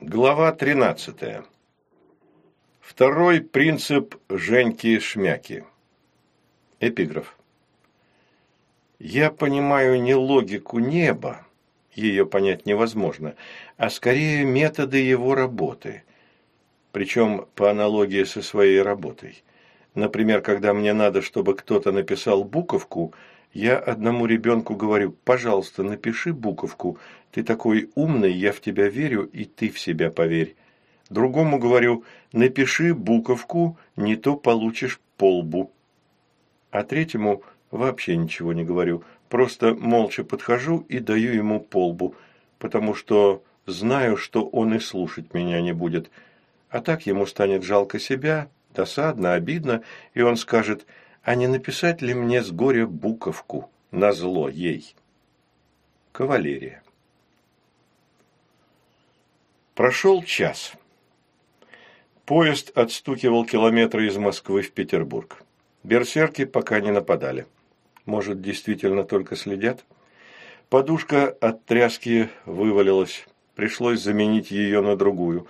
Глава 13. Второй принцип Женьки-Шмяки. Эпиграф. Я понимаю не логику неба, ее понять невозможно, а скорее методы его работы, причем по аналогии со своей работой. Например, когда мне надо, чтобы кто-то написал буковку, я одному ребенку говорю, пожалуйста, напиши буковку, ты такой умный, я в тебя верю, и ты в себя поверь. Другому говорю, напиши буковку, не то получишь полбу. А третьему вообще ничего не говорю, просто молча подхожу и даю ему полбу, потому что знаю, что он и слушать меня не будет. А так ему станет жалко себя, досадно, обидно, и он скажет, а не написать ли мне с горя буковку, на зло ей? Кавалерия. Прошел час. Поезд отстукивал километры из Москвы в Петербург. Берсерки пока не нападали. Может, действительно только следят? Подушка от тряски вывалилась. Пришлось заменить ее на другую.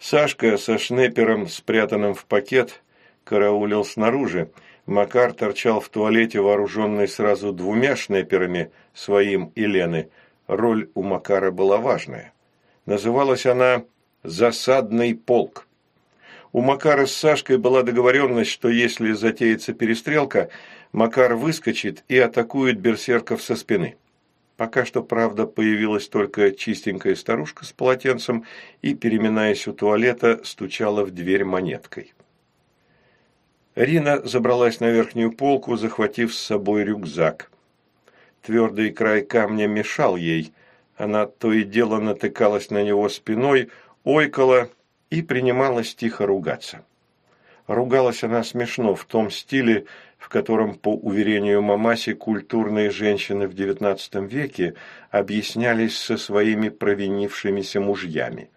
Сашка со шнепером, спрятанным в пакет, караулил снаружи. Макар торчал в туалете, вооруженный сразу двумя шнеперами, своим и Лены. Роль у Макара была важная. Называлась она «Засадный полк». У Макара с Сашкой была договоренность, что если затеется перестрелка, Макар выскочит и атакует берсерков со спины. Пока что, правда, появилась только чистенькая старушка с полотенцем и, переминаясь у туалета, стучала в дверь монеткой. Рина забралась на верхнюю полку, захватив с собой рюкзак. Твердый край камня мешал ей, она то и дело натыкалась на него спиной, ойкала и принималась тихо ругаться. Ругалась она смешно в том стиле, в котором, по уверению Мамаси, культурные женщины в XIX веке объяснялись со своими провинившимися мужьями.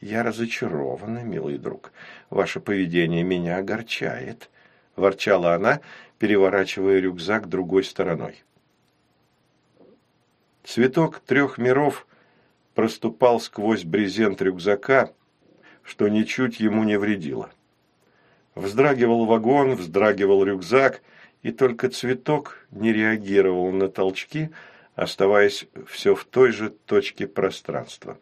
«Я разочарована, милый друг. Ваше поведение меня огорчает», – ворчала она, переворачивая рюкзак другой стороной. Цветок трех миров проступал сквозь брезент рюкзака, что ничуть ему не вредило. Вздрагивал вагон, вздрагивал рюкзак, и только цветок не реагировал на толчки, оставаясь все в той же точке пространства.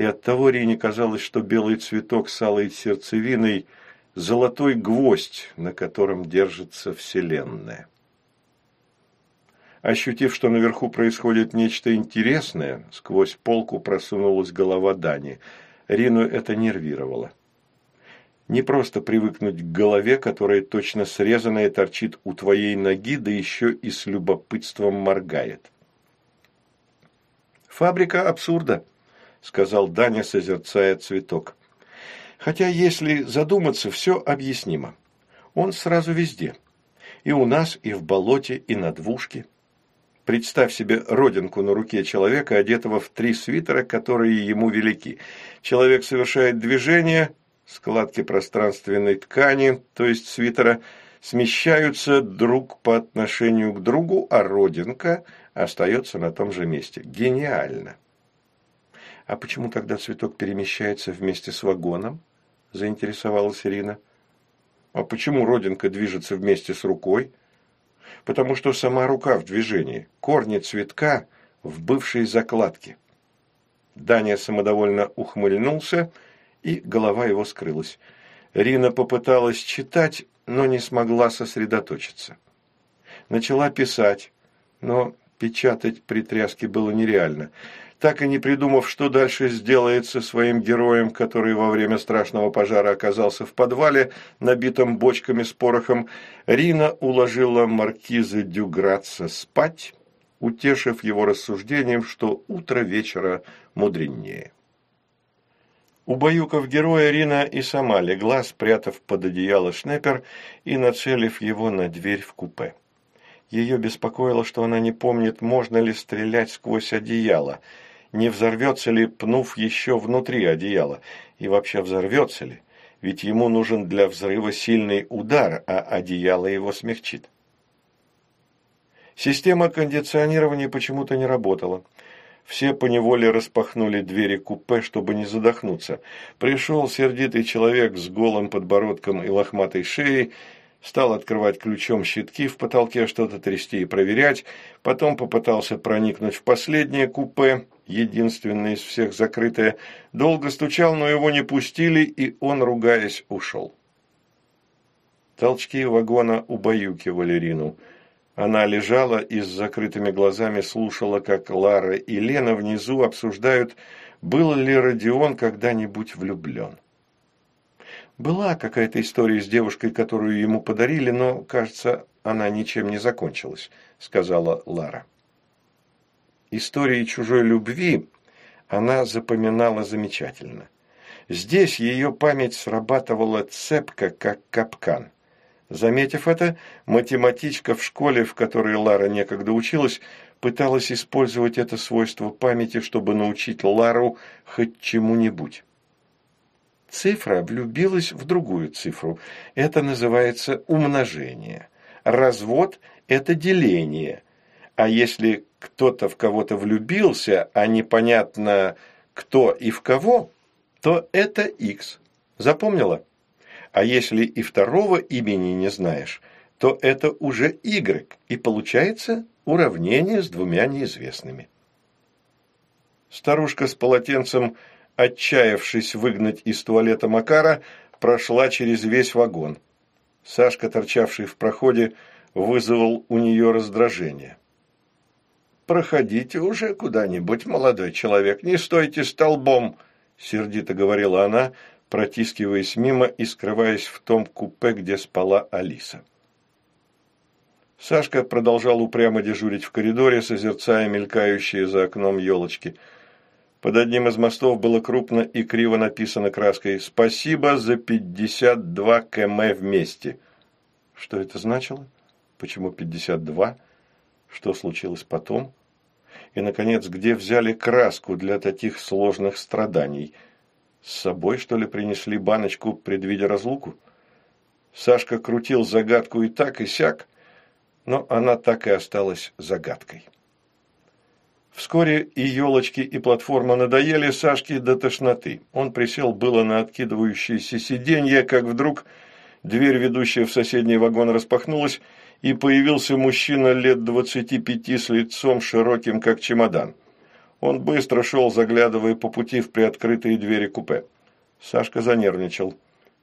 И оттого Рине казалось, что белый цветок с алой сердцевиной – золотой гвоздь, на котором держится Вселенная. Ощутив, что наверху происходит нечто интересное, сквозь полку просунулась голова Дани. Рину это нервировало. Не просто привыкнуть к голове, которая точно срезанная торчит у твоей ноги, да еще и с любопытством моргает. «Фабрика абсурда», – сказал Даня, созерцая цветок. «Хотя, если задуматься, все объяснимо. Он сразу везде. И у нас, и в болоте, и на двушке». Представь себе родинку на руке человека, одетого в три свитера, которые ему велики. Человек совершает движение, складки пространственной ткани, то есть свитера, смещаются друг по отношению к другу, а родинка остается на том же месте. Гениально! А почему тогда цветок перемещается вместе с вагоном? Заинтересовалась Ирина. А почему родинка движется вместе с рукой? потому что сама рука в движении, корни цветка в бывшей закладке. Даня самодовольно ухмыльнулся, и голова его скрылась. Рина попыталась читать, но не смогла сосредоточиться. Начала писать, но печатать при тряске было нереально так и не придумав, что дальше сделает со своим героем, который во время страшного пожара оказался в подвале, набитом бочками с порохом, Рина уложила маркиза Дюграца спать, утешив его рассуждением, что утро вечера мудренее. Убаюкав героя, Рина и сама легла, спрятав под одеяло шнепер и нацелив его на дверь в купе. Ее беспокоило, что она не помнит, можно ли стрелять сквозь одеяло – не взорвется ли, пнув еще внутри одеяла, и вообще взорвется ли, ведь ему нужен для взрыва сильный удар, а одеяло его смягчит. Система кондиционирования почему-то не работала. Все поневоле распахнули двери купе, чтобы не задохнуться. Пришел сердитый человек с голым подбородком и лохматой шеей, стал открывать ключом щитки в потолке, что-то трясти и проверять, потом попытался проникнуть в последнее купе, единственное из всех закрытое, долго стучал, но его не пустили, и он, ругаясь, ушел. Толчки вагона убаюкивали Рину. Она лежала и с закрытыми глазами слушала, как Лара и Лена внизу обсуждают, был ли Родион когда-нибудь влюблен. Была какая-то история с девушкой, которую ему подарили, но, кажется, она ничем не закончилась, сказала Лара. Истории чужой любви она запоминала замечательно. Здесь ее память срабатывала цепко, как капкан. Заметив это, математичка в школе, в которой Лара некогда училась, пыталась использовать это свойство памяти, чтобы научить Лару хоть чему-нибудь. Цифра влюбилась в другую цифру. Это называется умножение. Развод – это деление. А если кто-то в кого-то влюбился, а непонятно кто и в кого, то это x. Запомнила? А если и второго имени не знаешь, то это уже y, и получается уравнение с двумя неизвестными. Старушка с полотенцем – отчаявшись выгнать из туалета Макара, прошла через весь вагон. Сашка, торчавший в проходе, вызвал у нее раздражение. «Проходите уже куда-нибудь, молодой человек, не стойте столбом!» – сердито говорила она, протискиваясь мимо и скрываясь в том купе, где спала Алиса. Сашка продолжал упрямо дежурить в коридоре, созерцая мелькающие за окном елочки – под одним из мостов было крупно и криво написано краской «Спасибо за 52 км вместе». Что это значило? Почему 52? Что случилось потом? И, наконец, где взяли краску для таких сложных страданий? С собой, что ли, принесли баночку, предвидя разлуку? Сашка крутил загадку и так, и сяк, но она так и осталась загадкой. Вскоре и елочки, и платформа надоели Сашке до тошноты. Он присел было на откидывающееся сиденье, как вдруг дверь, ведущая в соседний вагон, распахнулась, и появился мужчина лет двадцати пяти с лицом широким, как чемодан. Он быстро шел, заглядывая по пути в приоткрытые двери купе. Сашка занервничал.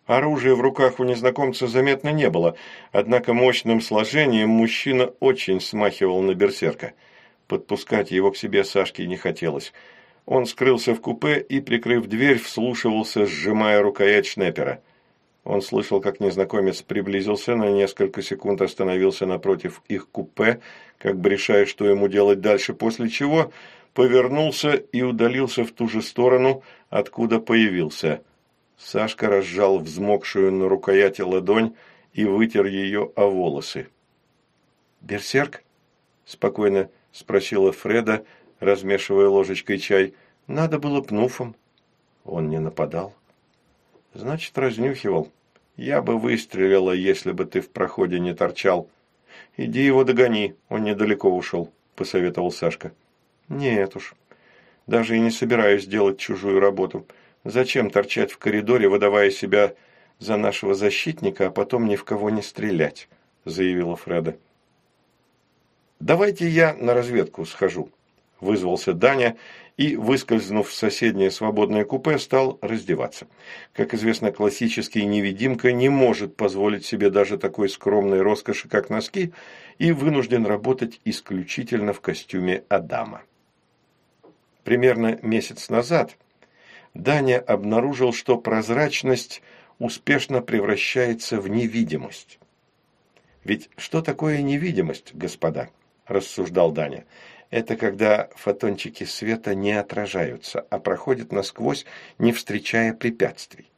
Оружия в руках у незнакомца заметно не было, однако мощным сложением мужчина очень смахивал на берсерка – Подпускать его к себе Сашке не хотелось. Он скрылся в купе и, прикрыв дверь, вслушивался, сжимая рукоять шнепера. Он слышал, как незнакомец приблизился, на несколько секунд остановился напротив их купе, как бы решая, что ему делать дальше, после чего повернулся и удалился в ту же сторону, откуда появился. Сашка разжал взмокшую на рукояти ладонь и вытер ее о волосы. «Берсерк?» – спокойно – спросила Фреда, размешивая ложечкой чай. Надо было пнуфом. Он не нападал. Значит, разнюхивал. Я бы выстрелила, если бы ты в проходе не торчал. Иди его догони, он недалеко ушел, посоветовал Сашка. Нет уж, даже и не собираюсь делать чужую работу. Зачем торчать в коридоре, выдавая себя за нашего защитника, а потом ни в кого не стрелять, заявила Фреда. «Давайте я на разведку схожу», – вызвался Даня и, выскользнув в соседнее свободное купе, стал раздеваться. Как известно, классический невидимка не может позволить себе даже такой скромной роскоши, как носки, и вынужден работать исключительно в костюме Адама. Примерно месяц назад Даня обнаружил, что прозрачность успешно превращается в невидимость. Ведь что такое невидимость, господа? – рассуждал Даня. «Это когда фотончики света не отражаются, а проходят насквозь, не встречая препятствий».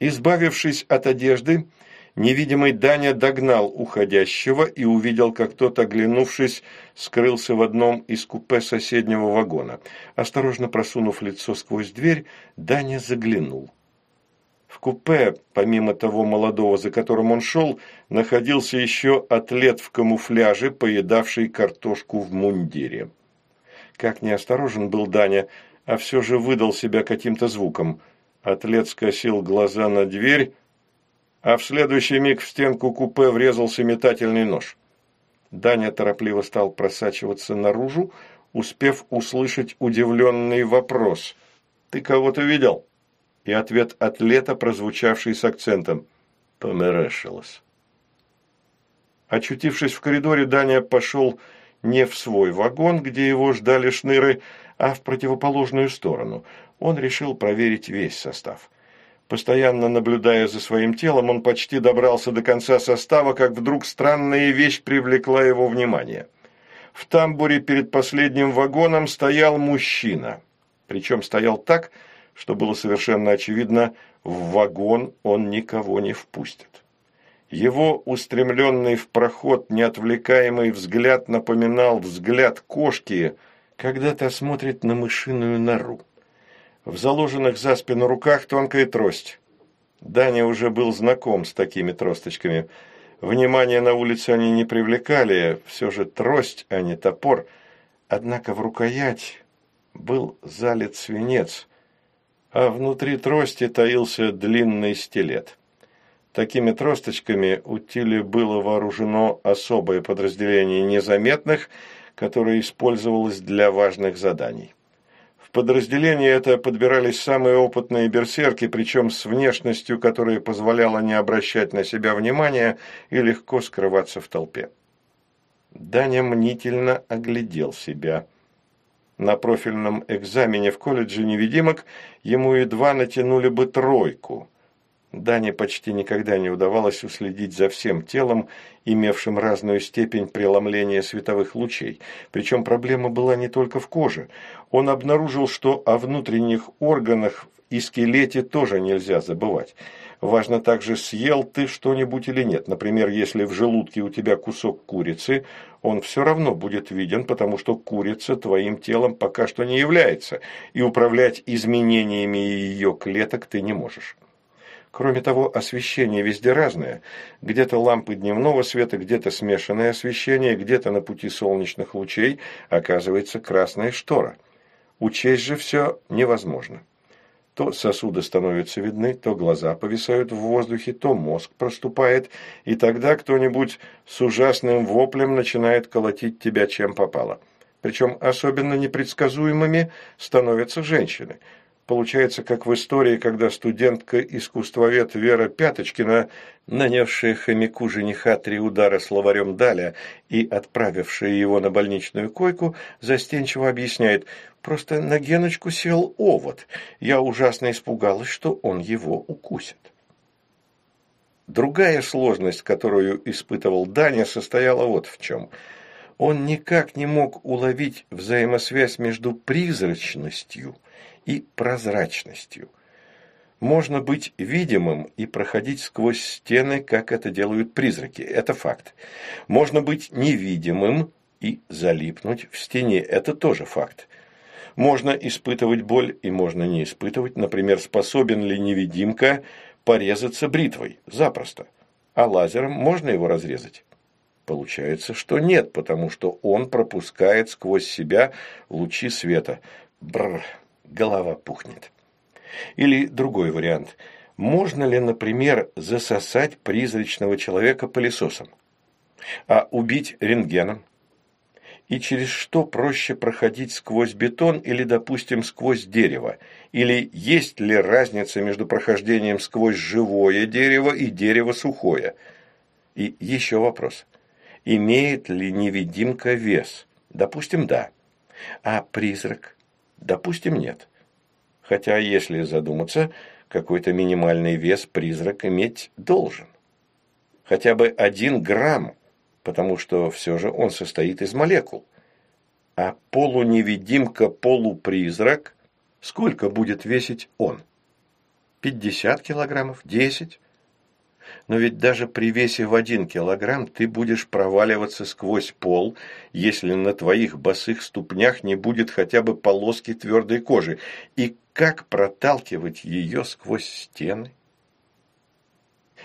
Избавившись от одежды, невидимый Даня догнал уходящего и увидел, как тот, оглянувшись, скрылся в одном из купе соседнего вагона. Осторожно просунув лицо сквозь дверь, Даня заглянул. В купе, помимо того молодого, за которым он шел, находился еще атлет в камуфляже, поедавший картошку в мундире. Как неосторожен был Даня, а все же выдал себя каким-то звуком. Атлет скосил глаза на дверь, а в следующий миг в стенку купе врезался метательный нож. Даня торопливо стал просачиваться наружу, успев услышать удивленный вопрос. «Ты кого-то видел?» И ответ атлета, прозвучавший с акцентом. «Померешилось». Очутившись в коридоре, Даня пошел не в свой вагон, где его ждали шныры, а в противоположную сторону. Он решил проверить весь состав. Постоянно наблюдая за своим телом, он почти добрался до конца состава, как вдруг странная вещь привлекла его внимание. В тамбуре перед последним вагоном стоял мужчина. Причем стоял так, что было совершенно очевидно, в вагон он никого не впустит. Его устремленный в проход неотвлекаемый взгляд напоминал взгляд кошки, когда та смотрит на мышиную нору. В заложенных за спину руках тонкая трость. Даня уже был знаком с такими тросточками. Внимание на улице они не привлекали, все же трость, а не топор. Однако в рукоять был залит свинец, а внутри трости таился длинный стилет. Такими тросточками у Тили было вооружено особое подразделение незаметных, которое использовалось для важных заданий. В подразделение это подбирались самые опытные берсерки, причем с внешностью, которая позволяла не обращать на себя внимания и легко скрываться в толпе. Даня мнительно оглядел себя. На профильном экзамене в колледже невидимок ему едва натянули бы тройку – Дане почти никогда не удавалось уследить за всем телом, имевшим разную степень преломления световых лучей. Причем проблема была не только в коже. Он обнаружил, что о внутренних органах и скелете тоже нельзя забывать. Важно также, съел ты что-нибудь или нет. Например, если в желудке у тебя кусок курицы, он все равно будет виден, потому что курица твоим телом пока что не является, и управлять изменениями ее клеток ты не можешь. Кроме того, освещение везде разное. Где-то лампы дневного света, где-то смешанное освещение, где-то на пути солнечных лучей оказывается красная штора. Учесть же все невозможно. То сосуды становятся видны, то глаза повисают в воздухе, то мозг проступает, и тогда кто-нибудь с ужасным воплем начинает колотить тебя чем попало. Причем особенно непредсказуемыми становятся женщины – Получается, как в истории, когда студентка-искусствовед Вера Пяточкина, нанесшая хомяку жениха три удара словарем Даля и отправившая его на больничную койку, застенчиво объясняет «Просто на Геночку сел овод. Я ужасно испугалась, что он его укусит». Другая сложность, которую испытывал Даня, состояла вот в чем. Он никак не мог уловить взаимосвязь между призрачностью – и прозрачностью. Можно быть видимым и проходить сквозь стены, как это делают призраки. Это факт. Можно быть невидимым и залипнуть в стене. Это тоже факт. Можно испытывать боль и можно не испытывать. Например, способен ли невидимка порезаться бритвой? Запросто. А лазером можно его разрезать? Получается, что нет, потому что он пропускает сквозь себя лучи света. Бррр голова пухнет. Или другой вариант. Можно ли, например, засосать призрачного человека пылесосом? А убить рентгеном? И через что проще проходить сквозь бетон или, допустим, сквозь дерево? Или есть ли разница между прохождением сквозь живое дерево и дерево сухое? И еще вопрос. Имеет ли невидимка вес? Допустим, да. А призрак? Допустим, нет. Хотя, если задуматься, какой-то минимальный вес призрак иметь должен. Хотя бы один грамм, потому что все же он состоит из молекул. А полуневидимка-полупризрак, сколько будет весить он? 50 килограммов? 10? Но ведь даже при весе в один килограмм ты будешь проваливаться сквозь пол, если на твоих босых ступнях не будет хотя бы полоски твердой кожи. И как проталкивать ее сквозь стены?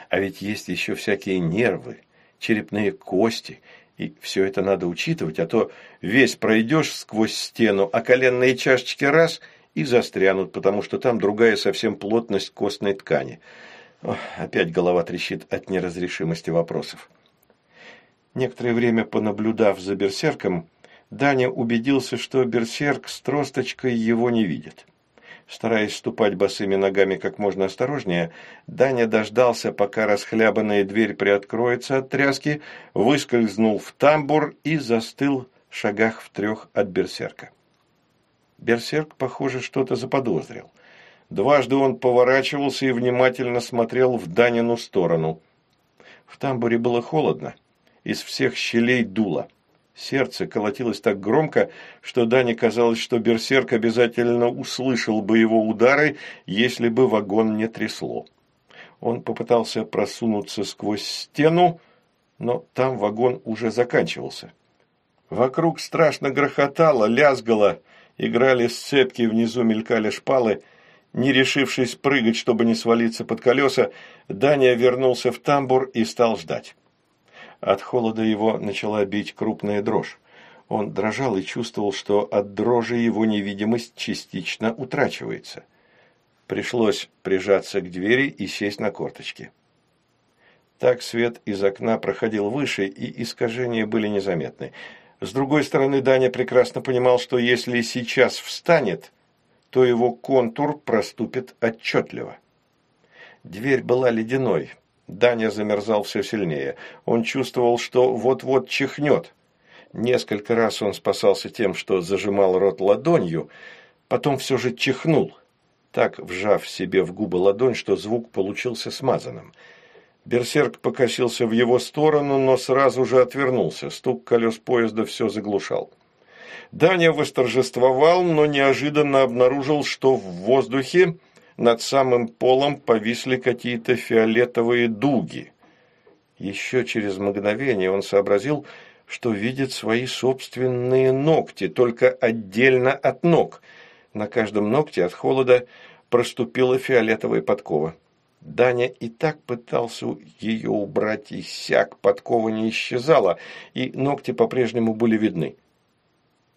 А ведь есть еще всякие нервы, черепные кости, И все это надо учитывать, а то весь пройдешь сквозь стену, а коленные чашечки раз и застрянут, потому что там другая совсем плотность костной ткани. Ох, опять голова трещит от неразрешимости вопросов. Некоторое время понаблюдав за берсерком, Даня убедился, что берсерк с тросточкой его не видит. Стараясь ступать босыми ногами как можно осторожнее, Даня дождался, пока расхлябанная дверь приоткроется от тряски, выскользнул в тамбур и застыл в шагах в трех от берсерка. Берсерк, похоже, что-то заподозрил. Дважды он поворачивался и внимательно смотрел в Данину сторону. В тамбуре было холодно, из всех щелей дуло. Сердце колотилось так громко, что Дане казалось, что берсерк обязательно услышал бы его удары, если бы вагон не трясло. Он попытался просунуться сквозь стену, но там вагон уже заканчивался. Вокруг страшно грохотало, лязгало, играли сцепки, внизу мелькали шпалы. Не решившись прыгать, чтобы не свалиться под колеса, Даня вернулся в тамбур и стал ждать. От холода его начала бить крупная дрожь. Он дрожал и чувствовал, что от дрожи его невидимость частично утрачивается. Пришлось прижаться к двери и сесть на корточки. Так свет из окна проходил выше, и искажения были незаметны. С другой стороны, Даня прекрасно понимал, что если сейчас встанет, то его контур проступит отчетливо. Дверь была ледяной, Даня замерзал все сильнее. Он чувствовал, что вот-вот чихнет. Несколько раз он спасался тем, что зажимал рот ладонью, потом все же чихнул, так вжав себе в губы ладонь, что звук получился смазанным. Берсерк покосился в его сторону, но сразу же отвернулся. Стук колес поезда все заглушал. Даня восторжествовал, но неожиданно обнаружил, что в воздухе над самым полом повисли какие-то фиолетовые дуги. Еще через мгновение он сообразил, что видит свои собственные ногти, только отдельно от ног. На каждом ногте от холода проступила фиолетовая подкова. Даня и так пытался ее убрать, и сяк подкова не исчезала, и ногти по-прежнему были видны.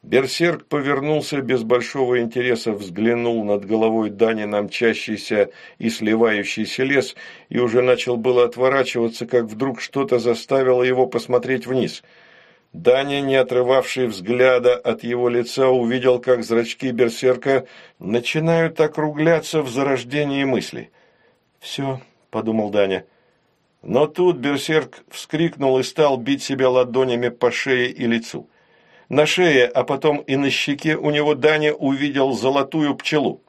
Берсерк повернулся без большого интереса, взглянул над головой Дани на мчащийся и сливающийся лес и уже начал было отворачиваться, как вдруг что-то заставило его посмотреть вниз. Даня, не отрывавший взгляда от его лица, увидел, как зрачки берсерка начинают округляться в зарождении мысли. «Все», — подумал Даня. Но тут берсерк вскрикнул и стал бить себя ладонями по шее и лицу. На шее, а потом и на щеке у него Даня увидел золотую пчелу.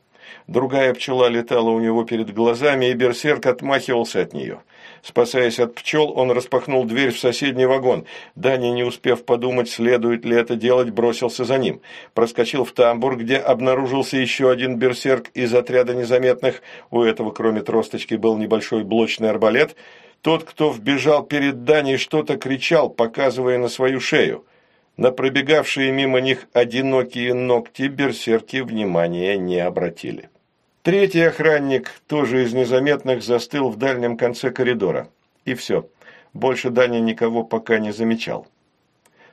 Другая пчела летала у него перед глазами, и берсерк отмахивался от нее. Спасаясь от пчел, он распахнул дверь в соседний вагон. Даня, не успев подумать, следует ли это делать, бросился за ним. Проскочил в тамбур, где обнаружился еще один берсерк из отряда незаметных. У этого, кроме тросточки, был небольшой блочный арбалет. Тот, кто вбежал перед Даней, что-то кричал, показывая на свою шею. На пробегавшие мимо них одинокие ногти берсерки внимания не обратили. Третий охранник, тоже из незаметных, застыл в дальнем конце коридора. И все. Больше Даня никого пока не замечал.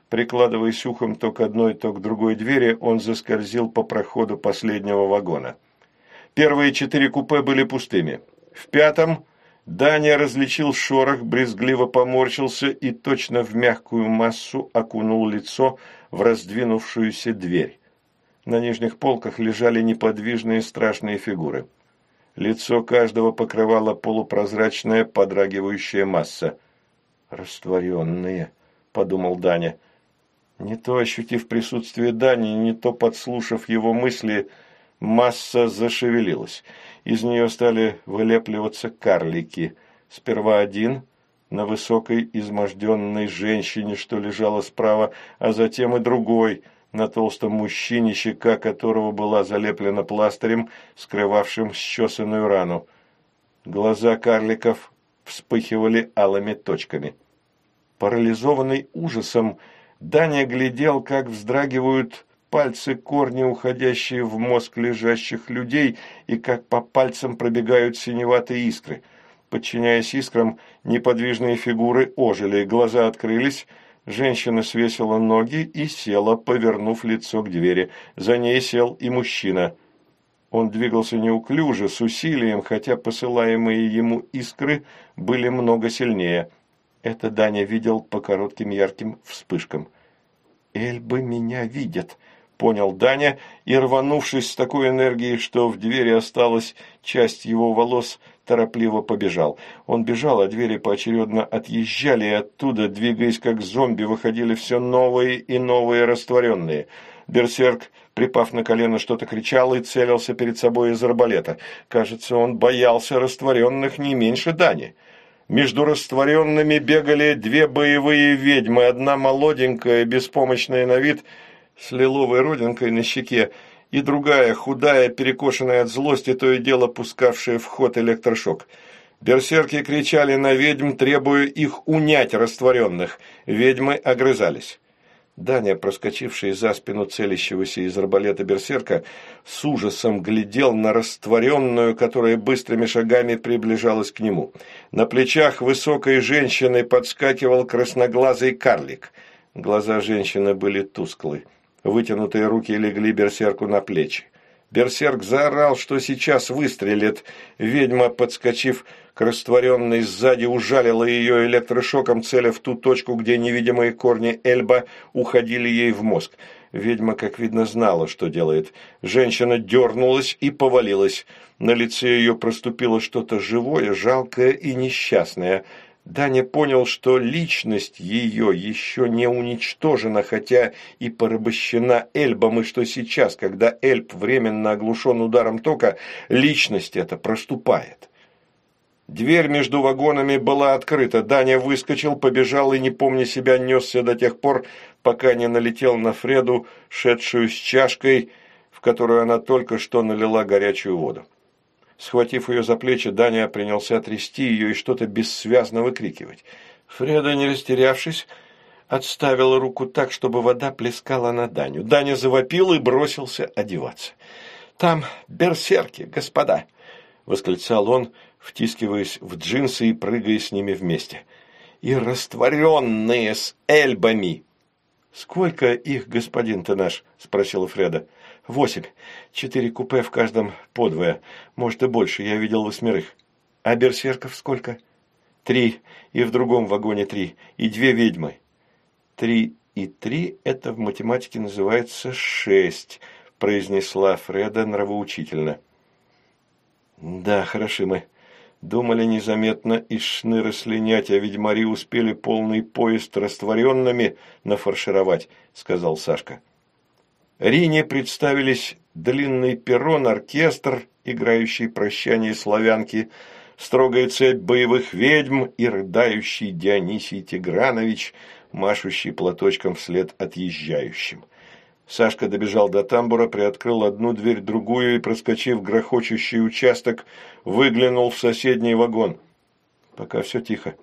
Прикладываясь ухом то к одной, то к другой двери, он заскользил по проходу последнего вагона. Первые четыре купе были пустыми. В пятом Даня различил шорох, брезгливо поморщился и точно в мягкую массу окунул лицо в раздвинувшуюся дверь. На нижних полках лежали неподвижные страшные фигуры. Лицо каждого покрывала полупрозрачная подрагивающая масса. «Растворенные», — подумал Даня. Не то ощутив присутствие Дани, не то подслушав его мысли, масса зашевелилась — из нее стали вылепливаться карлики. Сперва один на высокой изможденной женщине, что лежала справа, а затем и другой на толстом мужчине, щека которого была залеплена пластырем, скрывавшим счесанную рану. Глаза карликов вспыхивали алыми точками. Парализованный ужасом, Даня глядел, как вздрагивают пальцы корни, уходящие в мозг лежащих людей, и как по пальцам пробегают синеватые искры. Подчиняясь искрам, неподвижные фигуры ожили, глаза открылись, Женщина свесила ноги и села, повернув лицо к двери. За ней сел и мужчина. Он двигался неуклюже, с усилием, хотя посылаемые ему искры были много сильнее. Это Даня видел по коротким ярким вспышкам. «Эльбы меня видят», – понял Даня, и, рванувшись с такой энергией, что в двери осталась часть его волос, торопливо побежал. Он бежал, а двери поочередно отъезжали, и оттуда, двигаясь как зомби, выходили все новые и новые растворенные. Берсерк, припав на колено, что-то кричал и целился перед собой из арбалета. Кажется, он боялся растворенных не меньше Дани. Между растворенными бегали две боевые ведьмы, одна молоденькая, беспомощная на вид – с лиловой родинкой на щеке, и другая, худая, перекошенная от злости, то и дело пускавшая в ход электрошок. Берсерки кричали на ведьм, требуя их унять растворенных. Ведьмы огрызались. Даня, проскочивший за спину целящегося из арбалета берсерка, с ужасом глядел на растворенную, которая быстрыми шагами приближалась к нему. На плечах высокой женщины подскакивал красноглазый карлик. Глаза женщины были тусклые. Вытянутые руки легли берсерку на плечи. Берсерк заорал, что сейчас выстрелит. Ведьма, подскочив к растворенной сзади, ужалила ее электрошоком, целя в ту точку, где невидимые корни Эльба уходили ей в мозг. Ведьма, как видно, знала, что делает. Женщина дернулась и повалилась. На лице ее проступило что-то живое, жалкое и несчастное – Даня понял, что личность ее еще не уничтожена, хотя и порабощена Эльбом, и что сейчас, когда Эльб временно оглушен ударом тока, личность эта проступает. Дверь между вагонами была открыта. Даня выскочил, побежал и, не помня себя, несся до тех пор, пока не налетел на Фреду, шедшую с чашкой, в которую она только что налила горячую воду. Схватив ее за плечи, Даня принялся трясти ее и что-то бессвязно выкрикивать. Фреда, не растерявшись, отставила руку так, чтобы вода плескала на Даню. Даня завопил и бросился одеваться. «Там берсерки, господа!» — восклицал он, втискиваясь в джинсы и прыгая с ними вместе. «И растворенные с эльбами!» «Сколько их, господин-то наш?» — спросила Фреда. Восемь. Четыре купе в каждом подвое. Может и больше, я видел восьмерых. А берсерков сколько? Три. И в другом вагоне три. И две ведьмы. Три и три – это в математике называется шесть, произнесла Фреда нравоучительно. Да, хороши мы. Думали незаметно из шныры слинять, а ведьмари успели полный поезд растворенными нафаршировать, сказал Сашка. Рине представились длинный перрон, оркестр, играющий прощание славянки, строгая цепь боевых ведьм и рыдающий Дионисий Тигранович, машущий платочком вслед отъезжающим. Сашка добежал до тамбура, приоткрыл одну дверь, другую и, проскочив грохочущий участок, выглянул в соседний вагон. Пока все тихо.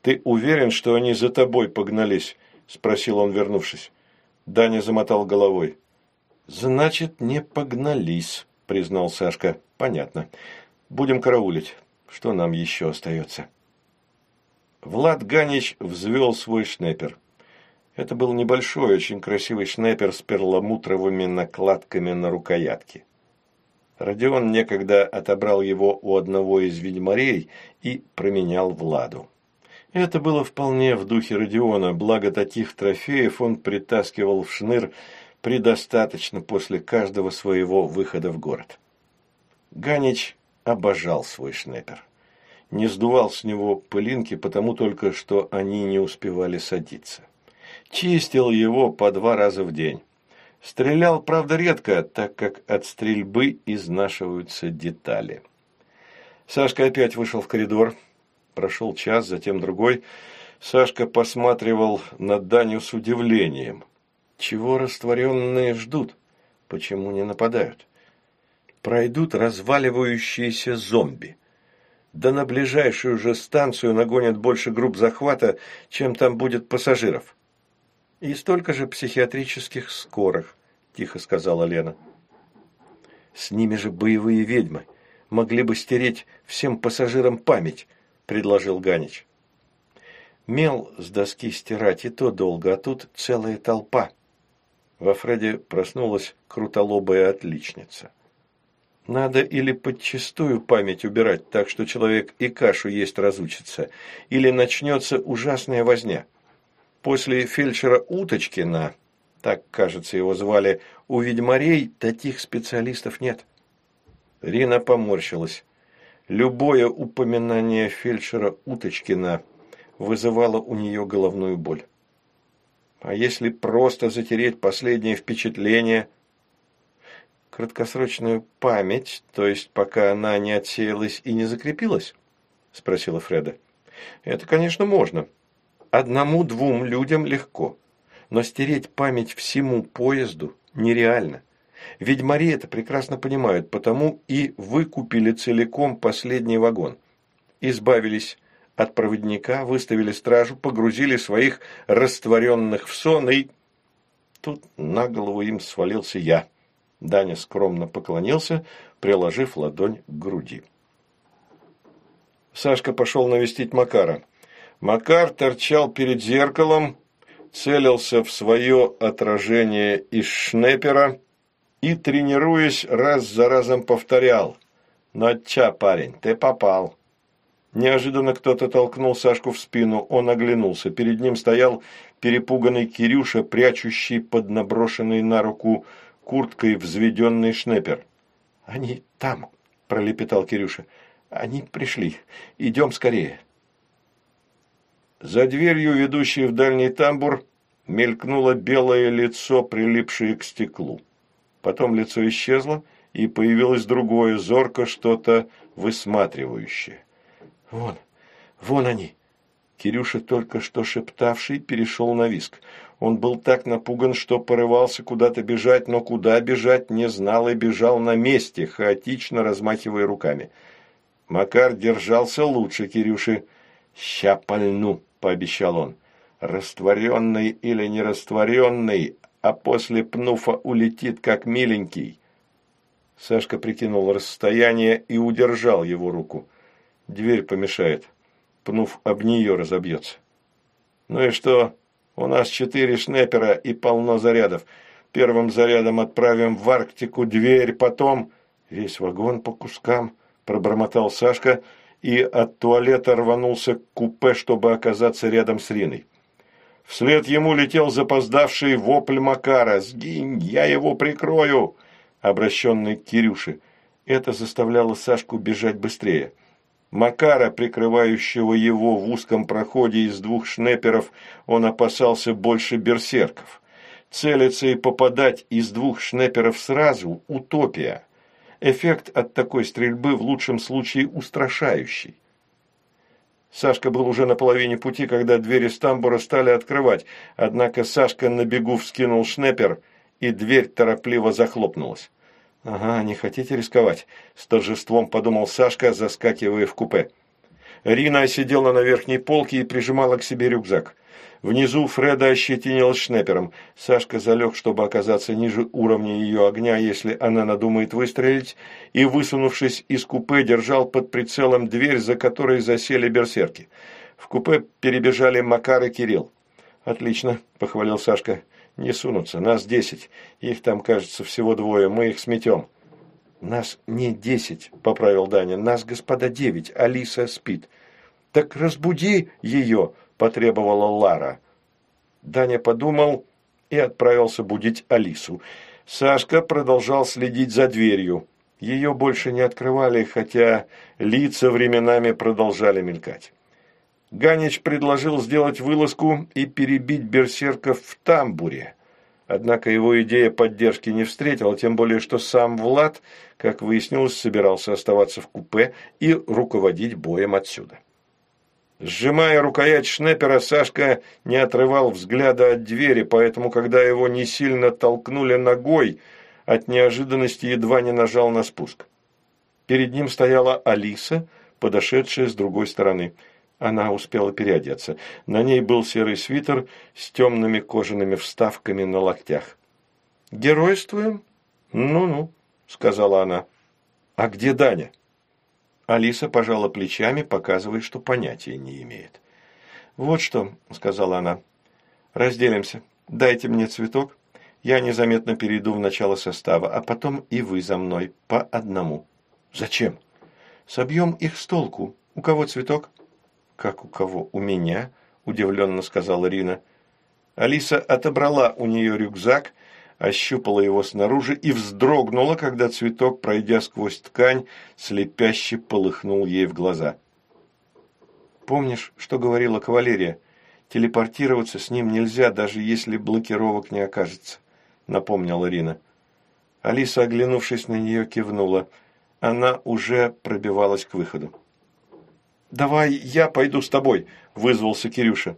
«Ты уверен, что они за тобой погнались?» – спросил он, вернувшись. Даня замотал головой. «Значит, не погнались», – признал Сашка. «Понятно. Будем караулить. Что нам еще остается?» Влад Ганич взвел свой шнепер. Это был небольшой, очень красивый шнепер с перламутровыми накладками на рукоятке. Родион некогда отобрал его у одного из ведьмарей и променял Владу. Это было вполне в духе Родиона, благо таких трофеев он притаскивал в шныр предостаточно после каждого своего выхода в город. Ганич обожал свой шнепер. Не сдувал с него пылинки, потому только, что они не успевали садиться. Чистил его по два раза в день. Стрелял, правда, редко, так как от стрельбы изнашиваются детали. Сашка опять вышел в коридор. Прошел час, затем другой. Сашка посматривал на Даню с удивлением. Чего растворенные ждут? Почему не нападают? Пройдут разваливающиеся зомби. Да на ближайшую же станцию нагонят больше групп захвата, чем там будет пассажиров. И столько же психиатрических скорых, тихо сказала Лена. С ними же боевые ведьмы. Могли бы стереть всем пассажирам память, предложил Ганич. Мел с доски стирать и то долго, а тут целая толпа. Во Фреде проснулась крутолобая отличница. Надо или подчистую память убирать, так что человек и кашу есть разучится, или начнется ужасная возня. После фельдшера Уточкина, так, кажется, его звали, у ведьмарей таких специалистов нет. Рина поморщилась. Любое упоминание фельдшера Уточкина вызывало у нее головную боль. А если просто затереть последнее впечатление – краткосрочную память, то есть пока она не отсеялась и не закрепилась?» – спросила Фреда. «Это, конечно, можно. Одному-двум людям легко. Но стереть память всему поезду нереально. Ведьмари это прекрасно понимают, потому и выкупили целиком последний вагон. Избавились от проводника, выставили стражу, погрузили своих растворенных в сон и... Тут на голову им свалился я. Даня скромно поклонился, приложив ладонь к груди. Сашка пошел навестить Макара. Макар торчал перед зеркалом, целился в свое отражение из шнепера и, тренируясь, раз за разом повторял «Ноча, парень, ты попал». Неожиданно кто-то толкнул Сашку в спину, он оглянулся. Перед ним стоял перепуганный Кирюша, прячущий под наброшенной на руку курткой взведенный шнепер. «Они там», – пролепетал Кирюша. «Они пришли. Идем скорее». За дверью, ведущей в дальний тамбур, мелькнуло белое лицо, прилипшее к стеклу. Потом лицо исчезло, и появилось другое, зорко что-то высматривающее. «Вон, вон они!» Кирюша, только что шептавший, перешел на виск. Он был так напуган, что порывался куда-то бежать, но куда бежать не знал и бежал на месте, хаотично размахивая руками. Макар держался лучше Кирюши. «Ща пальну», — пообещал он. «Растворенный или нерастворенный, а после пнуфа улетит, как миленький». Сашка прикинул расстояние и удержал его руку. Дверь помешает. Пнув об нее разобьется. «Ну и что?» У нас четыре шнепера и полно зарядов. Первым зарядом отправим в Арктику дверь, потом... Весь вагон по кускам, пробормотал Сашка и от туалета рванулся к купе, чтобы оказаться рядом с Риной. Вслед ему летел запоздавший вопль Макара. «Сгинь, я его прикрою!» обращенный к Кирюше. Это заставляло Сашку бежать быстрее. Макара, прикрывающего его в узком проходе из двух шнеперов, он опасался больше берсерков. Целиться и попадать из двух шнеперов сразу – утопия. Эффект от такой стрельбы в лучшем случае устрашающий. Сашка был уже на половине пути, когда двери стамбура стали открывать, однако Сашка на бегу вскинул шнепер, и дверь торопливо захлопнулась. «Ага, не хотите рисковать?» – с торжеством подумал Сашка, заскакивая в купе. Рина сидела на верхней полке и прижимала к себе рюкзак. Внизу Фреда ощетинилась шнепером. Сашка залег, чтобы оказаться ниже уровня ее огня, если она надумает выстрелить, и, высунувшись из купе, держал под прицелом дверь, за которой засели берсерки. В купе перебежали Макар и Кирилл. «Отлично», – похвалил Сашка. Не сунутся, нас десять. Их там, кажется, всего двое, мы их сметем. Нас не десять, поправил Даня, нас, господа, девять, Алиса спит. Так разбуди ее, потребовала Лара. Даня подумал и отправился будить Алису. Сашка продолжал следить за дверью. Ее больше не открывали, хотя лица временами продолжали мелькать. Ганич предложил сделать вылазку и перебить берсерков в тамбуре. Однако его идея поддержки не встретила, тем более, что сам Влад, как выяснилось, собирался оставаться в купе и руководить боем отсюда. Сжимая рукоять шнепера, Сашка не отрывал взгляда от двери, поэтому, когда его не сильно толкнули ногой, от неожиданности едва не нажал на спуск. Перед ним стояла Алиса, подошедшая с другой стороны – она успела переодеться. На ней был серый свитер с темными кожаными вставками на локтях. «Геройствуем? Ну-ну», — сказала она. «А где Даня?» Алиса пожала плечами, показывая, что понятия не имеет. «Вот что», – сказала она, – «разделимся. Дайте мне цветок, я незаметно перейду в начало состава, а потом и вы за мной, по одному». «Зачем?» «Собьем их с толку. У кого цветок?» «Как у кого? У меня?» – удивленно сказала Рина. Алиса отобрала у нее рюкзак, ощупала его снаружи и вздрогнула, когда цветок, пройдя сквозь ткань, слепяще полыхнул ей в глаза. «Помнишь, что говорила кавалерия? Телепортироваться с ним нельзя, даже если блокировок не окажется», – напомнила Рина. Алиса, оглянувшись на нее, кивнула. Она уже пробивалась к выходу. «Давай я пойду с тобой», – вызвался Кирюша.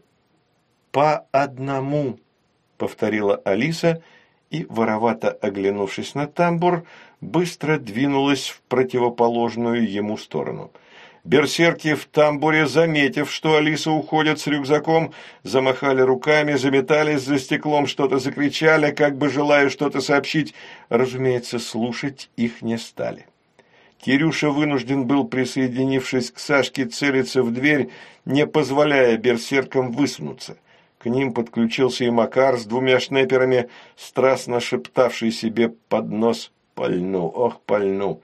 «По одному», – повторила Алиса и, воровато оглянувшись на тамбур, быстро двинулась в противоположную ему сторону. Берсерки в тамбуре, заметив, что Алиса уходит с рюкзаком, замахали руками, заметались за стеклом, что-то закричали, как бы желая что-то сообщить. Разумеется, слушать их не стали. Кирюша вынужден был, присоединившись к Сашке, целиться в дверь, не позволяя берсеркам высунуться. К ним подключился и Макар с двумя шнеперами, страстно шептавший себе под нос «Пальну, ох, пальну!».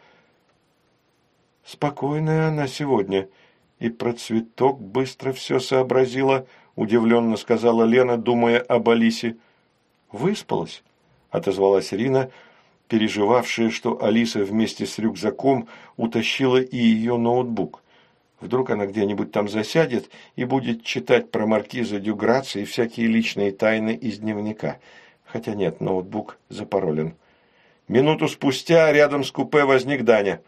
Спокойная она сегодня, и про цветок быстро все сообразила, удивленно сказала Лена, думая об Алисе. «Выспалась?» – отозвалась Рина – переживавшая, что Алиса вместе с рюкзаком утащила и ее ноутбук. Вдруг она где-нибудь там засядет и будет читать про маркиза Дюграца и всякие личные тайны из дневника. Хотя нет, ноутбук запаролен. Минуту спустя рядом с купе возник Даня.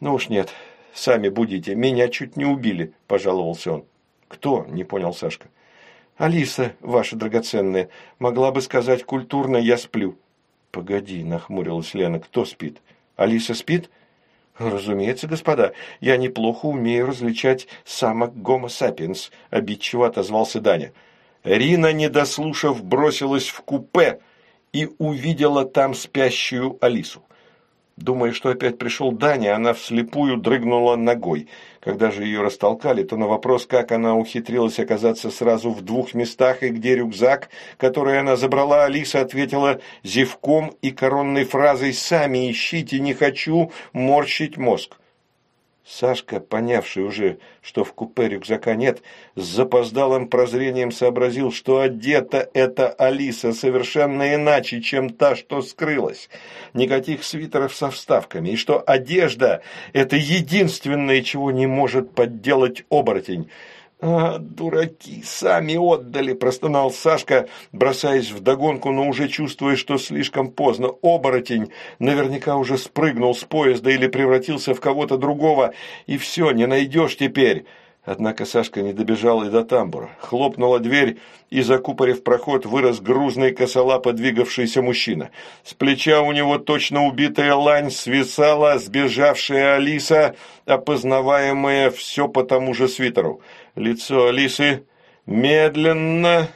«Ну уж нет, сами будете, меня чуть не убили», – пожаловался он. «Кто?» – не понял Сашка. «Алиса, ваша драгоценная, могла бы сказать культурно «я сплю». «Погоди», – нахмурилась Лена, – «кто спит? Алиса спит?» «Разумеется, господа, я неплохо умею различать самок гомо сапиенс», – обидчиво отозвался Даня. Рина, не дослушав, бросилась в купе и увидела там спящую Алису. Думая, что опять пришел Даня, она вслепую дрыгнула ногой. Когда же ее растолкали, то на вопрос, как она ухитрилась оказаться сразу в двух местах и где рюкзак, который она забрала, Алиса ответила зевком и коронной фразой «Сами ищите, не хочу морщить мозг». Сашка, понявший уже, что в купе рюкзака нет, с запоздалым прозрением сообразил, что одета эта Алиса совершенно иначе, чем та, что скрылась. Никаких свитеров со вставками, и что одежда – это единственное, чего не может подделать оборотень – «А, дураки, сами отдали!» – простонал Сашка, бросаясь в догонку, но уже чувствуя, что слишком поздно. Оборотень наверняка уже спрыгнул с поезда или превратился в кого-то другого, и все, не найдешь теперь. Однако Сашка не добежал и до тамбура. Хлопнула дверь, и, закупорив проход, вырос грузный косолапо двигавшийся мужчина. С плеча у него точно убитая лань свисала сбежавшая Алиса, опознаваемая все по тому же свитеру. Лицо Алисы медленно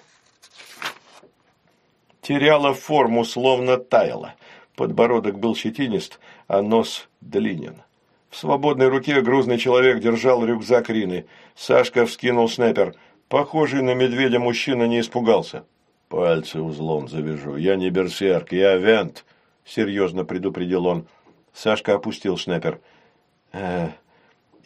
теряло форму, словно таяло. Подбородок был щетинист, а нос длинен. В свободной руке грузный человек держал рюкзак Рины. Сашка вскинул снайпер. Похожий на медведя мужчина не испугался. «Пальцы узлом завяжу. Я не берсерк, я вент», — серьезно предупредил он. Сашка опустил снайпер. «Э,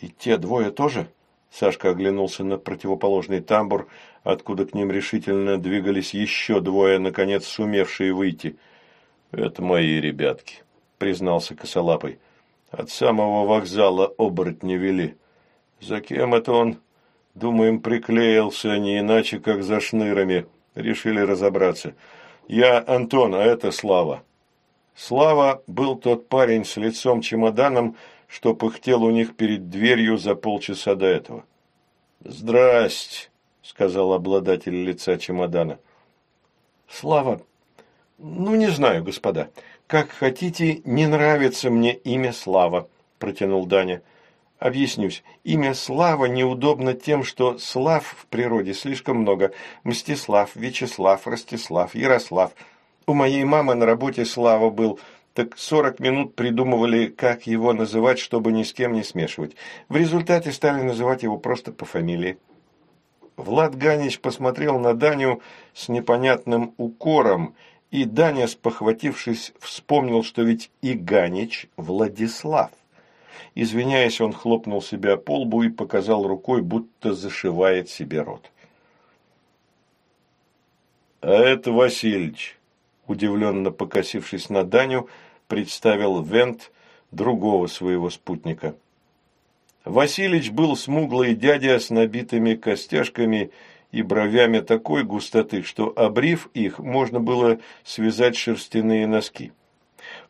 и те двое тоже?» Сашка оглянулся на противоположный тамбур, откуда к ним решительно двигались еще двое, наконец сумевшие выйти. «Это мои ребятки», — признался косолапый. От самого вокзала оборотни вели. За кем это он? Думаем, приклеился, не иначе, как за шнырами. Решили разобраться. Я Антон, а это Слава. Слава был тот парень с лицом-чемоданом, что пыхтел у них перед дверью за полчаса до этого. «Здрасте», — сказал обладатель лица чемодана. «Слава, ну, не знаю, господа. «Как хотите, не нравится мне имя Слава», – протянул Даня. «Объяснюсь. Имя Слава неудобно тем, что слав в природе слишком много. Мстислав, Вячеслав, Ростислав, Ярослав. У моей мамы на работе Слава был, так сорок минут придумывали, как его называть, чтобы ни с кем не смешивать. В результате стали называть его просто по фамилии». Влад Ганич посмотрел на Даню с непонятным укором, и Даня, спохватившись, вспомнил, что ведь и Ганич Владислав. Извиняясь, он хлопнул себя по лбу и показал рукой, будто зашивает себе рот. «А это Васильич», – удивленно покосившись на Даню, представил Вент другого своего спутника. Василич был смуглый дядя с набитыми костяшками и бровями такой густоты, что, обрив их, можно было связать шерстяные носки.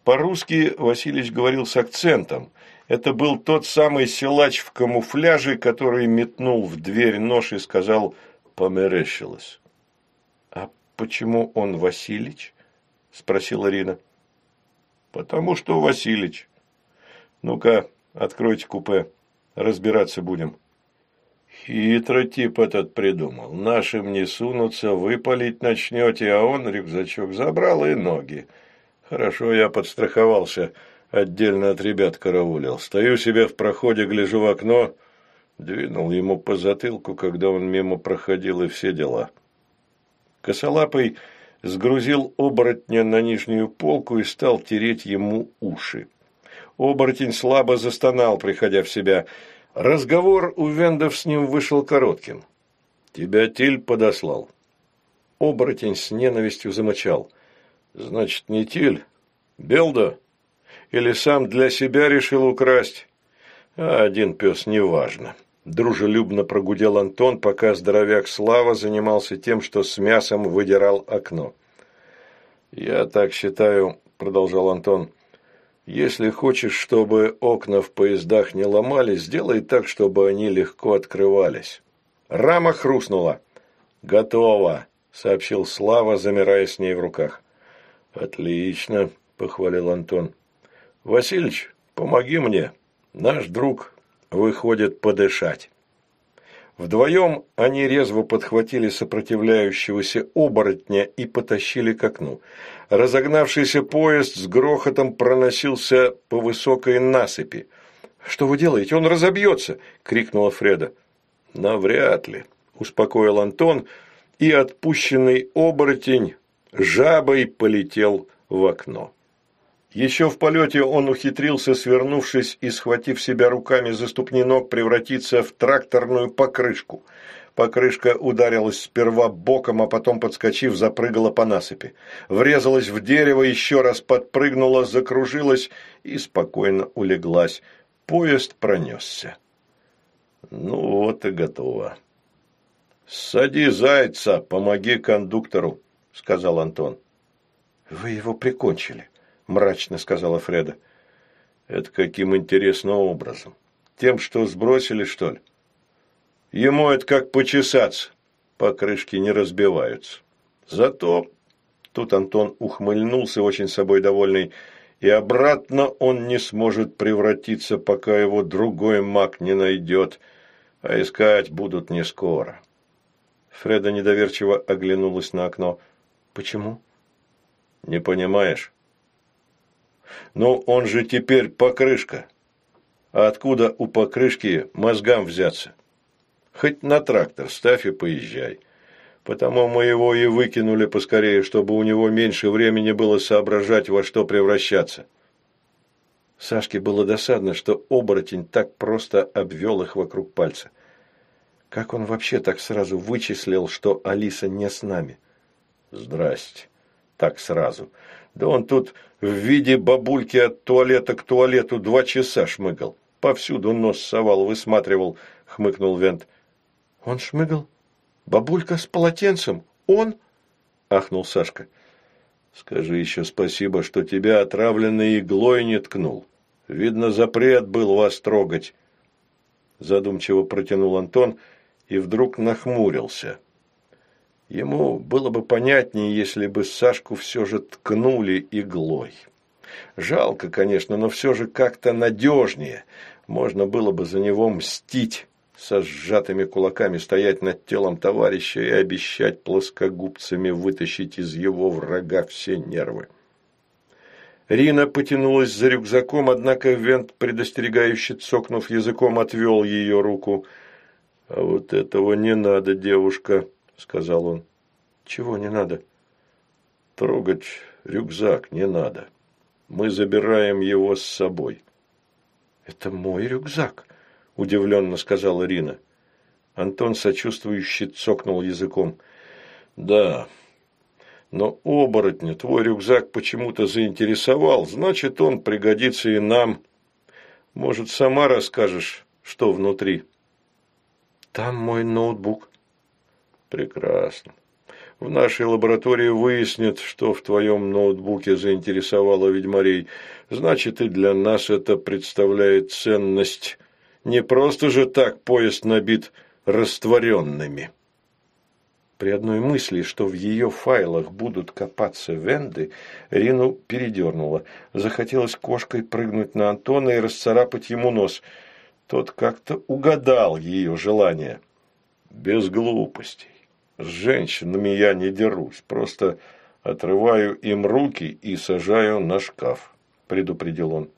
По-русски Василич говорил с акцентом. Это был тот самый силач в камуфляже, который метнул в дверь нож и сказал «померещилось». «А почему он Василич?» – спросила Рина. «Потому что Василич. Ну-ка, откройте купе». Разбираться будем. Хитро тип этот придумал. Нашим не сунутся, выпалить начнете, а он рюкзачок забрал и ноги. Хорошо, я подстраховался, отдельно от ребят караулил. Стою себе в проходе, гляжу в окно, двинул ему по затылку, когда он мимо проходил, и все дела. Косолапый сгрузил оборотня на нижнюю полку и стал тереть ему уши. Оборотень слабо застонал, приходя в себя. Разговор у Вендов с ним вышел коротким. «Тебя Тиль подослал». Оборотень с ненавистью замычал. «Значит, не Тиль? Белда? Или сам для себя решил украсть?» «А один пес, неважно». Дружелюбно прогудел Антон, пока здоровяк Слава занимался тем, что с мясом выдирал окно. «Я так считаю», — продолжал Антон, — если хочешь, чтобы окна в поездах не ломались, сделай так, чтобы они легко открывались. Рама хрустнула. Готово, сообщил Слава, замирая с ней в руках. Отлично, похвалил Антон. Васильич, помоги мне. Наш друг выходит подышать. Вдвоем они резво подхватили сопротивляющегося оборотня и потащили к окну. Разогнавшийся поезд с грохотом проносился по высокой насыпи. «Что вы делаете? Он разобьется!» – крикнула Фреда. «Навряд ли», – успокоил Антон, и отпущенный оборотень жабой полетел в окно. Еще в полете он ухитрился, свернувшись и схватив себя руками за ступни ног, превратиться в тракторную покрышку. Покрышка ударилась сперва боком, а потом, подскочив, запрыгала по насыпи. Врезалась в дерево, еще раз подпрыгнула, закружилась и спокойно улеглась. Поезд пронесся. Ну вот и готово. «Сади зайца, помоги кондуктору», — сказал Антон. «Вы его прикончили», – мрачно сказала Фреда. «Это каким интересным образом? Тем, что сбросили, что ли? Ему это как почесаться. Покрышки не разбиваются. Зато...» Тут Антон ухмыльнулся, очень собой довольный, и обратно он не сможет превратиться, пока его другой маг не найдет, а искать будут не скоро. Фреда недоверчиво оглянулась на окно. «Почему?» «Не понимаешь?» Но он же теперь покрышка. А откуда у покрышки мозгам взяться? Хоть на трактор ставь и поезжай. Потому мы его и выкинули поскорее, чтобы у него меньше времени было соображать, во что превращаться. Сашке было досадно, что оборотень так просто обвел их вокруг пальца. Как он вообще так сразу вычислил, что Алиса не с нами? Здрасте. Так сразу. Да он тут в виде бабульки от туалета к туалету два часа шмыгал. Повсюду нос совал, высматривал, хмыкнул Вент. Он шмыгал? Бабулька с полотенцем? Он? Ахнул Сашка. Скажи еще спасибо, что тебя отравленной иглой не ткнул. Видно, запрет был вас трогать. Задумчиво протянул Антон и вдруг нахмурился. Ему было бы понятнее, если бы Сашку все же ткнули иглой. Жалко, конечно, но все же как-то надежнее. Можно было бы за него мстить, со сжатыми кулаками стоять над телом товарища и обещать плоскогубцами вытащить из его врага все нервы. Рина потянулась за рюкзаком, однако Вент, предостерегающе цокнув языком, отвел ее руку. «А вот этого не надо, девушка», – сказал он. «Чего не надо?» «Трогать рюкзак не надо. Мы забираем его с собой». «Это мой рюкзак», – удивленно сказала Ирина. Антон сочувствующе цокнул языком. «Да, но оборотня твой рюкзак почему-то заинтересовал, значит, он пригодится и нам. Может, сама расскажешь, что внутри?» «Там мой ноутбук». «Прекрасно. В нашей лаборатории выяснят, что в твоем ноутбуке заинтересовало ведьмарей. Значит, и для нас это представляет ценность. Не просто же так поезд набит растворенными. При одной мысли, что в ее файлах будут копаться венды, Рину передернула. Захотелось кошкой прыгнуть на Антона и расцарапать ему нос. Тот как-то угадал ее желание. Без глупостей. С женщинами я не дерусь, просто отрываю им руки и сажаю на шкаф, предупредил он.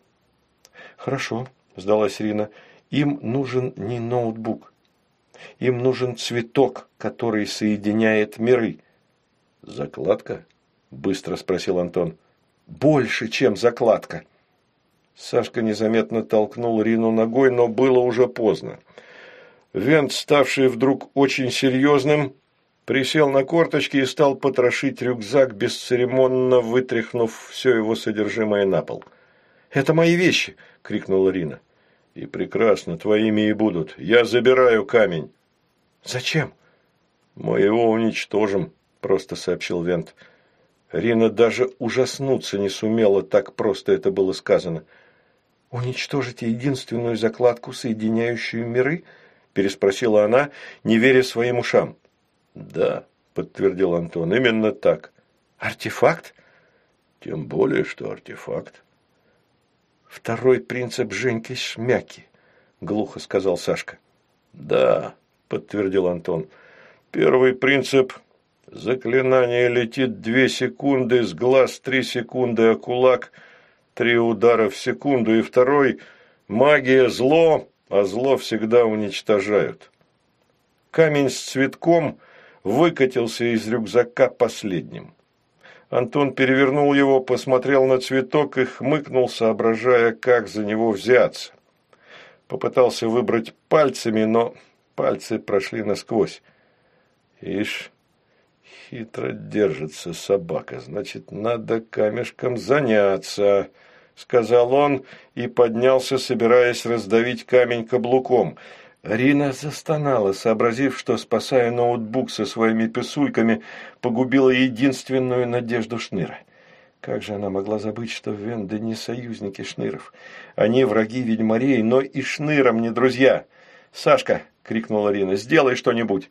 Хорошо, сдалась Рина. Им нужен не ноутбук. Им нужен цветок, который соединяет миры. Закладка? Быстро спросил Антон. Больше, чем закладка. Сашка незаметно толкнул Рину ногой, но было уже поздно. Вент, ставший вдруг очень серьезным, присел на корточки и стал потрошить рюкзак, бесцеремонно вытряхнув все его содержимое на пол. «Это мои вещи!» – крикнула Рина. «И прекрасно, твоими и будут. Я забираю камень». «Зачем?» «Мы его уничтожим», – просто сообщил Вент. Рина даже ужаснуться не сумела, так просто это было сказано. «Уничтожите единственную закладку, соединяющую миры?» – переспросила она, не веря своим ушам. «Да», – подтвердил Антон, – «именно так». «Артефакт?» «Тем более, что артефакт». «Второй принцип Женьки Шмяки», – глухо сказал Сашка. «Да», – подтвердил Антон. «Первый принцип – заклинание летит две секунды, с глаз три секунды, а кулак – три удара в секунду. И второй – магия – зло, а зло всегда уничтожают». Камень с цветком выкатился из рюкзака последним. Антон перевернул его, посмотрел на цветок и хмыкнул, соображая, как за него взяться. Попытался выбрать пальцами, но пальцы прошли насквозь. Ишь, хитро держится собака, значит, надо камешком заняться, сказал он и поднялся, собираясь раздавить камень каблуком – Рина застонала, сообразив, что, спасая ноутбук со своими писульками, погубила единственную надежду Шныра. Как же она могла забыть, что Венды не союзники Шныров? Они враги ведьмарей, но и Шнырам не друзья. «Сашка!» — крикнула Рина. «Сделай что-нибудь!»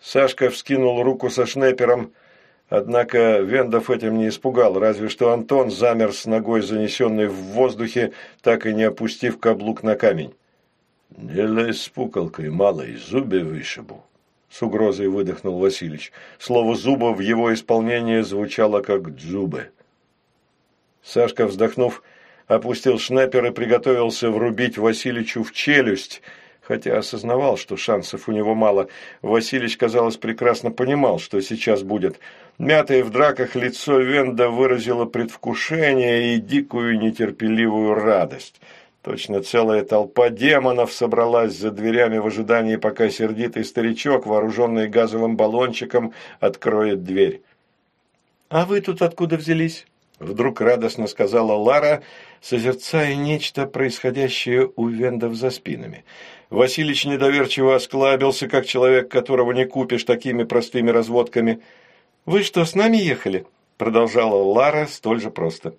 Сашка вскинул руку со шнепером, однако Вендов этим не испугал, разве что Антон замер с ногой, занесенной в воздухе, так и не опустив каблук на камень. «Не лезь с пуколкой, малой, зубы вышибу», – с угрозой выдохнул Василич. Слово «зуба» в его исполнении звучало как «дзубы». Сашка, вздохнув, опустил шнепер и приготовился врубить Василичу в челюсть, хотя осознавал, что шансов у него мало. Василич, казалось, прекрасно понимал, что сейчас будет. Мятое в драках лицо Венда выразило предвкушение и дикую нетерпеливую радость – Точно целая толпа демонов собралась за дверями в ожидании, пока сердитый старичок, вооруженный газовым баллончиком, откроет дверь. «А вы тут откуда взялись?» Вдруг радостно сказала Лара, созерцая нечто, происходящее у вендов за спинами. Василич недоверчиво осклабился, как человек, которого не купишь такими простыми разводками. «Вы что, с нами ехали?» Продолжала Лара столь же просто.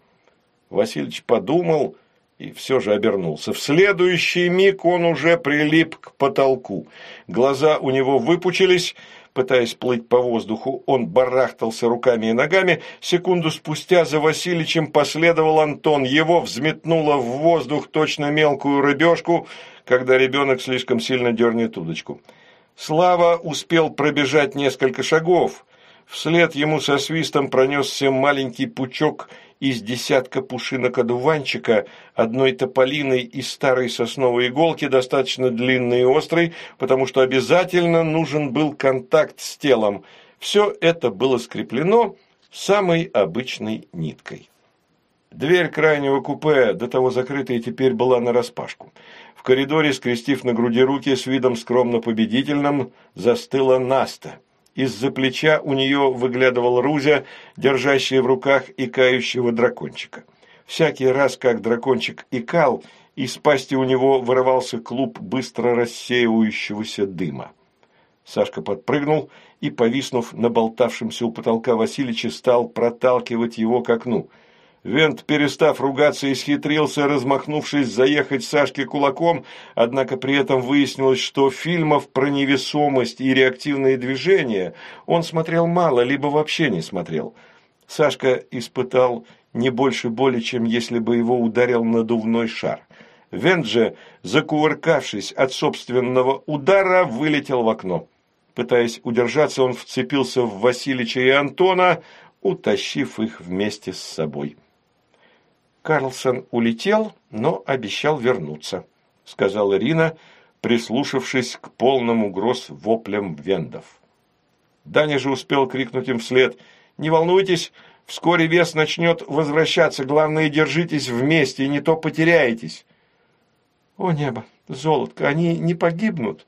Василич подумал и все же обернулся. В следующий миг он уже прилип к потолку. Глаза у него выпучились, пытаясь плыть по воздуху. Он барахтался руками и ногами. Секунду спустя за Васильичем последовал Антон. Его взметнуло в воздух точно мелкую рыбешку, когда ребенок слишком сильно дернет удочку. Слава успел пробежать несколько шагов. Вслед ему со свистом пронесся маленький пучок из десятка пушинок одуванчика, одной тополиной и старой сосновой иголки, достаточно длинной и острой, потому что обязательно нужен был контакт с телом. Все это было скреплено самой обычной ниткой. Дверь крайнего купе, до того закрытая, теперь была нараспашку. В коридоре, скрестив на груди руки с видом скромно победительным, застыла Наста. Из-за плеча у нее выглядывал Рузя, держащая в руках икающего дракончика. Всякий раз, как дракончик икал, из пасти у него вырывался клуб быстро рассеивающегося дыма. Сашка подпрыгнул и, повиснув на болтавшемся у потолка Васильича, стал проталкивать его к окну – Вент, перестав ругаться, исхитрился, размахнувшись, заехать Сашке кулаком, однако при этом выяснилось, что фильмов про невесомость и реактивные движения он смотрел мало, либо вообще не смотрел. Сашка испытал не больше боли, чем если бы его ударил надувной шар. Вент же, закувыркавшись от собственного удара, вылетел в окно. Пытаясь удержаться, он вцепился в Василича и Антона, утащив их вместе с собой. Карлсон улетел, но обещал вернуться, сказала Ирина, прислушавшись к полным угроз воплям вендов. Даня же успел крикнуть им вслед «Не волнуйтесь, вскоре вес начнет возвращаться, главное, держитесь вместе, не то потеряетесь». «О небо, золотко, они не погибнут?»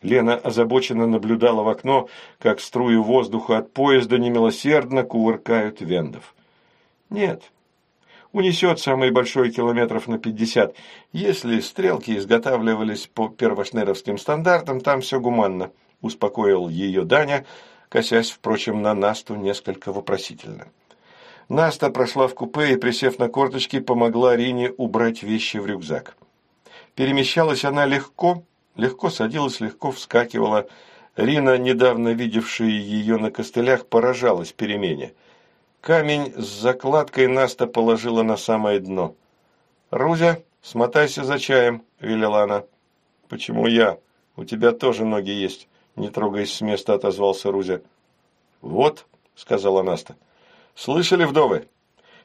Лена озабоченно наблюдала в окно, как струи воздуха от поезда немилосердно кувыркают вендов. «Нет, унесет самый большой километров на 50. Если стрелки изготавливались по первошнеровским стандартам, там все гуманно», – успокоил ее Даня, косясь, впрочем, на Насту несколько вопросительно. Наста прошла в купе и, присев на корточки, помогла Рине убрать вещи в рюкзак. Перемещалась она легко, легко садилась, легко вскакивала. Рина, недавно видевшая ее на костылях, поражалась перемене – Камень с закладкой Наста положила на самое дно. «Рузя, смотайся за чаем», – велела она. «Почему я? У тебя тоже ноги есть», – не трогаясь с места, отозвался Рузя. «Вот», – сказала Наста. «Слышали, вдовы?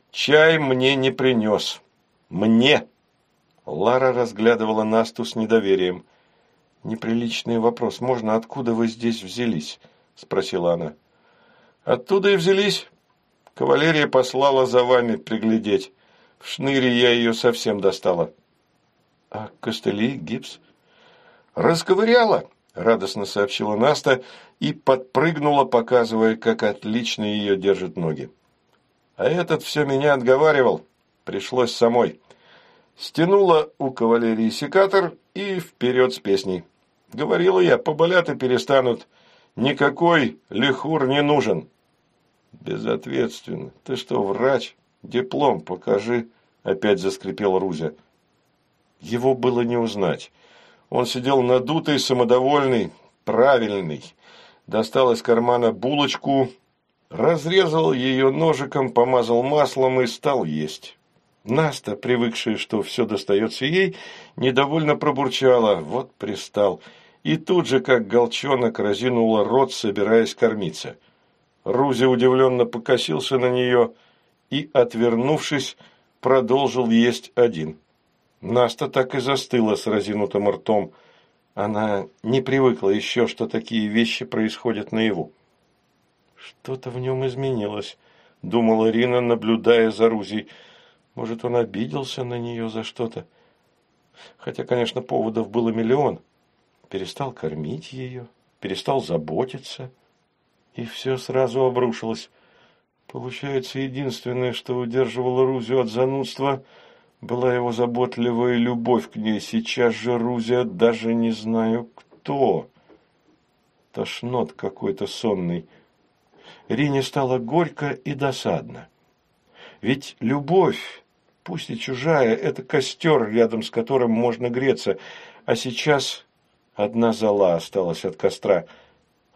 Чай мне не принес. Мне!» Лара разглядывала Насту с недоверием. «Неприличный вопрос. Можно, откуда вы здесь взялись?» – спросила она. «Оттуда и взялись. Кавалерия послала за вами приглядеть. В шныре я ее совсем достала. А костыли, гипс? Расковыряла, радостно сообщила Наста и подпрыгнула, показывая, как отлично ее держат ноги. А этот все меня отговаривал. Пришлось самой. Стянула у кавалерии секатор и вперед с песней. Говорила я, поболят и перестанут. Никакой лихур не нужен. Безответственно. Ты что, врач? Диплом покажи. Опять заскрипел Рузя. Его было не узнать. Он сидел надутый, самодовольный, правильный. Достал из кармана булочку, разрезал ее ножиком, помазал маслом и стал есть. Наста, привыкшая, что все достается ей, недовольно пробурчала. Вот пристал. И тут же, как голчонок, разинула рот, собираясь кормиться. — Рузи удивленно покосился на нее и, отвернувшись, продолжил есть один. Наста так и застыла с разинутым ртом. Она не привыкла еще, что такие вещи происходят наяву. «Что-то в нем изменилось», — думала Рина, наблюдая за Рузей. «Может, он обиделся на нее за что-то? Хотя, конечно, поводов было миллион. Перестал кормить ее, перестал заботиться» и все сразу обрушилось. Получается, единственное, что удерживало Рузю от занудства, была его заботливая любовь к ней. Сейчас же Рузя даже не знаю кто. Тошнот какой-то сонный. Рине стало горько и досадно. Ведь любовь, пусть и чужая, это костер, рядом с которым можно греться, а сейчас одна зола осталась от костра –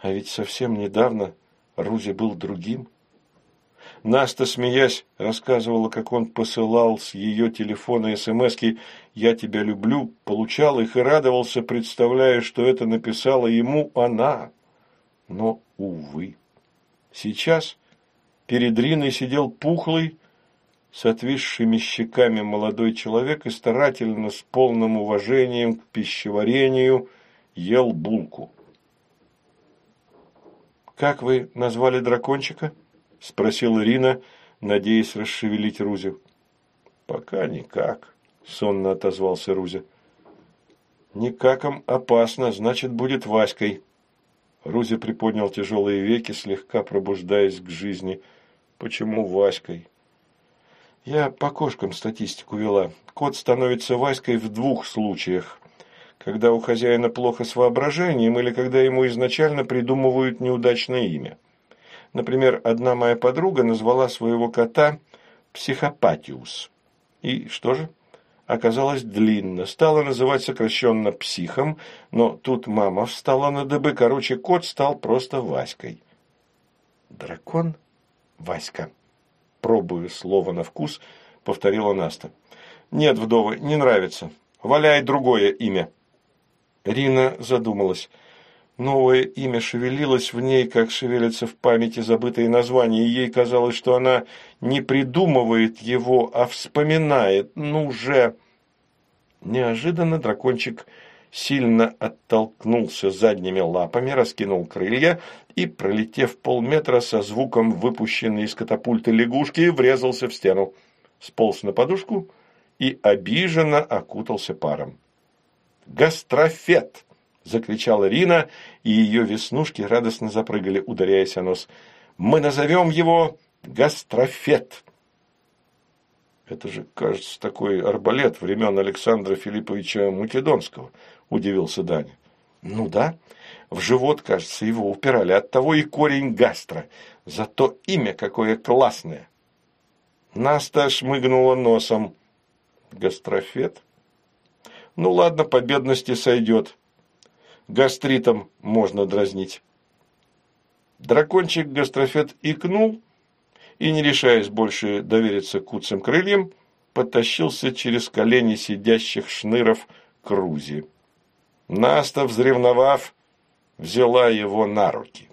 а ведь совсем недавно Рузи был другим. Наста, смеясь, рассказывала, как он посылал с ее телефона СМСки «Я тебя люблю», получал их и радовался, представляя, что это написала ему она. Но, увы, сейчас перед Риной сидел пухлый, с отвисшими щеками молодой человек и старательно, с полным уважением к пищеварению, ел булку. «Как вы назвали дракончика?» – спросила Ирина, надеясь расшевелить Рузю. «Пока никак», – сонно отозвался Рузя. «Никаком опасно, значит, будет Васькой». Рузя приподнял тяжелые веки, слегка пробуждаясь к жизни. «Почему Васькой?» «Я по кошкам статистику вела. Кот становится Васькой в двух случаях когда у хозяина плохо с воображением или когда ему изначально придумывают неудачное имя. Например, одна моя подруга назвала своего кота Психопатиус. И что же? Оказалось длинно. Стала называть сокращенно психом, но тут мама встала на дыбы. Короче, кот стал просто Васькой. Дракон Васька. Пробуя слово на вкус, повторила Наста. Нет, вдовы, не нравится. Валяй другое имя. Рина задумалась. Новое имя шевелилось в ней, как шевелятся в памяти забытые названия, и ей казалось, что она не придумывает его, а вспоминает. Ну же! Неожиданно дракончик сильно оттолкнулся задними лапами, раскинул крылья и, пролетев полметра со звуком выпущенной из катапульты лягушки, врезался в стену, сполз на подушку и обиженно окутался паром. «Гастрофет!» – закричала Рина, и ее веснушки радостно запрыгали, ударяясь о нос. «Мы назовем его Гастрофет!» «Это же, кажется, такой арбалет времен Александра Филипповича Македонского», – удивился Даня. «Ну да, в живот, кажется, его упирали, оттого и корень гастро. Зато имя какое классное!» Наста шмыгнула носом. «Гастрофет?» Ну ладно, по бедности сойдет. Гастритом можно дразнить. Дракончик гастрофет икнул и, не решаясь больше довериться куцым крыльям, потащился через колени сидящих шныров к Рузи. Наста, взревновав, взяла его на руки.